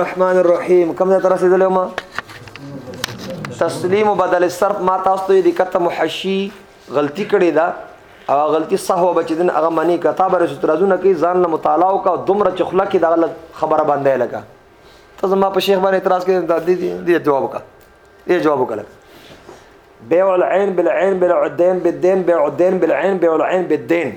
الرحمن الرحیم کوم ځای ته رسېدلی وم تسلیم بدل صرف ما تاسو ته دقت محشی غلطی کړې ده او غلطی صحو بچ دین هغه منی کتاب رس ترازونه کې ځان له مطالعه او کا دومره چخله کې دا خبره باندې لګا ته زما په شیخ باندې اعتراض کې د دې دې جواب وکړه دې جواب وکړه بيع العين بالعين بالعدين بالدين بيع الدين بالعين بيع العين بالدين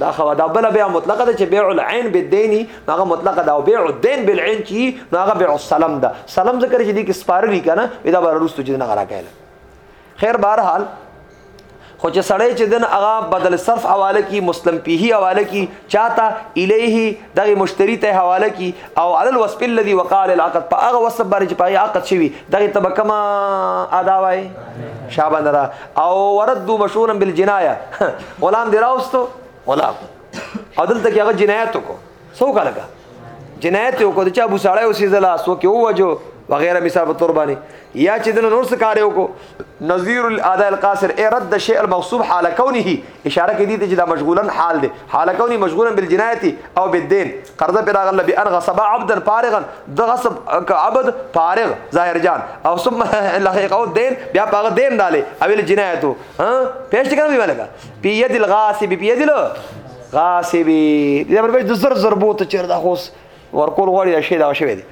دا خو دا بل بیا مطلقه ده چې بیع العين بالدين هغه مطلقه ده او بیع الدين بالعين چې هغه بیع السلام ده سلام ذکر چې دې کې سپارلی کنه دا به وروسته چې نه راکایله خیر بهر حال خو چې سړی چې دن هغه بدل صرف حواله کی مسلم پیه حواله کی چاته الیه دغه مشتری ته حواله کی او علی الوصف الذي وقع العقد په هغه وصف باندې چې په عقد شوی دغه تب کما ادا وای شابه نه او ورد مشهورا بالجنايه غلام دی راوستو غلام عدل ته هغه جنایت کو سو کا لگا جنایت کو چې ابو ساړی اوسې زلا سو کې وجو وغیرہ مثال په تور باندې یا چې د نور څه کار یو کو نذیر الادا القاصر ای رد شی المغصوب حال کونه اشاره کې دي چې دا مشغولا حال دي حال کوني مشغولا بالجنایت او بالدين قرضه پر غل به ان غصب عبدا فارغا د غصب عبد فارغ ظاهر جان او ثم لحق او دين بیا پاغه دين دالي او الجنایت ها پېښ کړم دی ولګه بيد الغاصب بيد الغاصب دا پر د زر زر بوت چر دا خوس ورکول غوړي شي دا شوی دی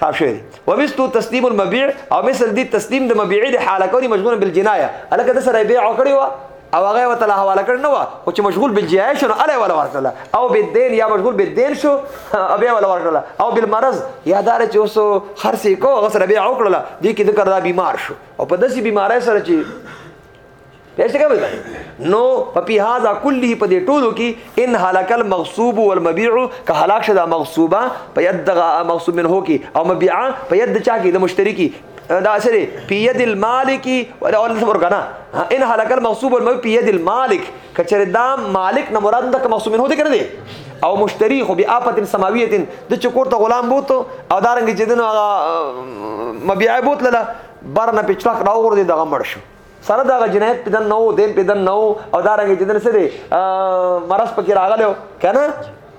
خاف شوی ومستو تسلیم المبيع او مثل دې تسلیم د مبيع د حاله کوي مشغول بالجنايه الکه د سره بيع کړی و او هغه وته له حواله کړ نه و او چې مشغول بالجنايه شو اله ولا ورکړه او بالدين یا مشغول بالدين شو او بیا ولا ورکړه او بالمرض یا دار چې اوس خرڅې کو هغه سره بيع وکړه دې کې د کړه بیمار شو او په داسې بیمارۍ سره چې پیسې کوي نو په پیهاذا کله په دې ټولو کې ان هلاک المغصوب والمبيع که هلاک شدا مغصوبه په ید دغه مغصوب منه کې او مبيع په ید چا کې د مشتري کې دا سره په ید المالک ولا اول صبر کنه ان هلاک المغصوب والمبيع په ید المالک کچره دا مالک نه مراد د مغصوب منه ذکر دی او مشتری خو بیا آفت سماویت د چکور ته غلام بوت او دارنګ چې دنو مبيع بوت لله بار نه پچلاخ راوغور دی دغه مړ شو سره دا جنایت په دن نو دین په دن نو او دا رنګ چې دن سره مرز پکې راغلو کنه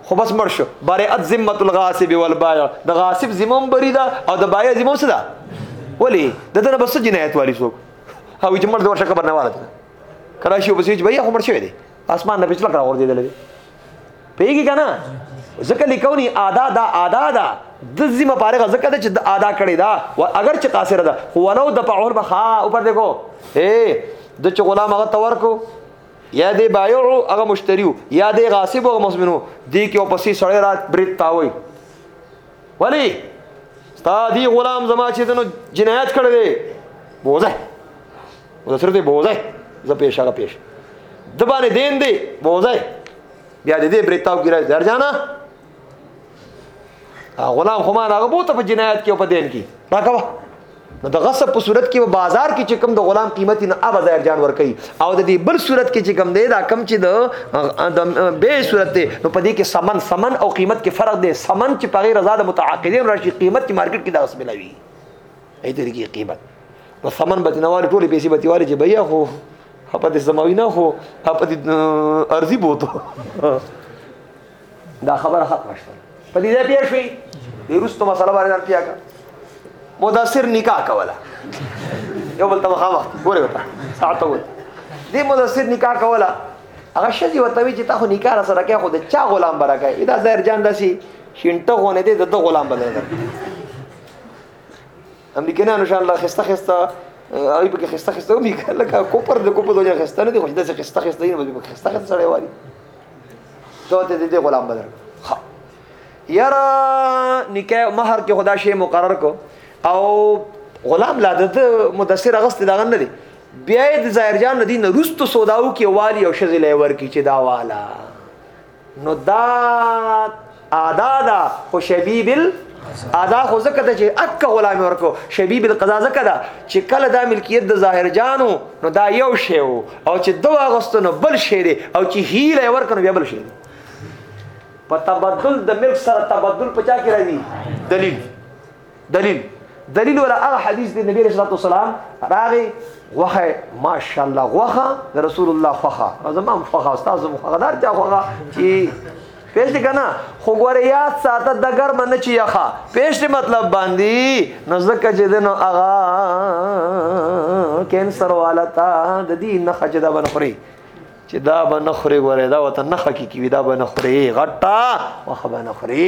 خو بس مر شو بریئت ذمه الغاصب والبایع د غاصب ذمه بری دا او د بایع ذمه څه ده ولی د دنه بس جنایت والی څوک او چې مر د ورشه خبر نه واره کله شي وبسې چې بیا خو مر شوی دی اسمان نه پچلا کړه ور دي دلې پیږي کنه ځکه لیکونی ادا دا ادا دا د ذمہ پارغه ځکه چې د ادا کړی دا او اگر چې قاصر ده خو ولو د په اور بخا اوپر دیکھو اے د چې غلام هغه تور کو یا دی بایع هغه مشتریو یا دی غاصب هغه مزمنو دی کې او پسې سړی رات بریت تاوي ولی ستا دی غلام زما چې دنو جنایت کړی دی بوزه او سره دې بوزه زه پیش هغه پیش د باندې دین دی بوزه بیا دې بریتاو کې راځي درجانا غلام خو ما هغه بوته په جنایت کې او په دین کې راکوه نو د غصب په صورت کې په بازار کې چې کم د غلام قیمت نه اب ظاهر جان ور کوي او د دې بل صورت کې چې کم دی دا کم چې د به صورت دی نو په دې کې سمن سمن او قیمت کې فرق دی سمن چې په غیر رضا د متعاقدین راشي قیمت چې مارکیټ کې د غصب لوي اې د دې قیمت نو ثمن به نه واره ټولې پیسې به تیوارې چې بیا خو په دې سماوي نه خو په دې ارزي بوته دا خبره ختمه شوه په دې ځای پیښ شوي د روستو مسله باندې ځان پیاکا مدثر نکاح کوله یو بل ته مخامخ ګوره وتا ساعت ول دې مدثر نکاح کوله هغه شذي وته وی چې تا خو نکاح سره کې خو د چا غلام برکه دا زهر جان داسي شینټه غونه دې د غلام بدل امریکایانو شان الله خسته خسته هغه په خسته خسته ومي لکه کوپر د کوپر دغه خسته نه دی خو داسې خسته خسته نه دی خسته خسته سره وایي څو ته دې غلام بدر یرا نکاح مہر کې خدا شی مقرر کو او غلام لا د مدثر غست دغه نه دی بیا د ظاهر جان ندی نه روستو سوداو کې والی او شذ لای ور کی چې دا والا نو دا ادا دا په شبیب ادا خو زکه ته چې اک غلام ورکو شبیب القضا زکه دا چې کله دا ملکیت د ظاهر جانو نو دا یو شی او چې دوه اغستنو بل شی دی او چې هیله ورکنو بیا بل شی دی په تبدل د ملک سره تبدل پچا کې راځي دلیل دلیل دلیل ولا هغه حدیث دی نبی رسول الله سلام راغی وخه ماشاءالله وخه د رسول الله فخه زمام فخه استاد مو غدار چا وخه چې پېښ دي کنه خو ګوره یاد ساته د ګرم نه چی یخه پېښ دي مطلب باندې نو زکه چې دنو اغا کینسر والتا د دې نه خجه دا بنخري چې دا بنخري ګوره دا وته نه خکی کی دا بنخري غټه وخه بنخري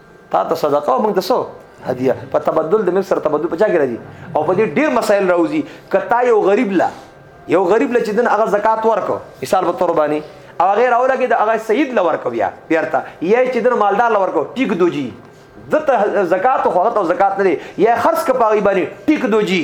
تا ته صدقه او موږ ته سو هدیه په تبدل د مل سره تبدل پچا کې راځي او په دې ډیر مسائل راوځي کتا یو غریب لا یو غریب لا چې دن هغه زکات ورکو مثال په تور باندې او هغه راولا کې د هغه سید لور کو بیا بیرته یې چې دن مالدار لور کو ټیک دوجی دته زکات خو هغه زکات نه دی یا خرڅ کپاوی باندې ټیک دوجی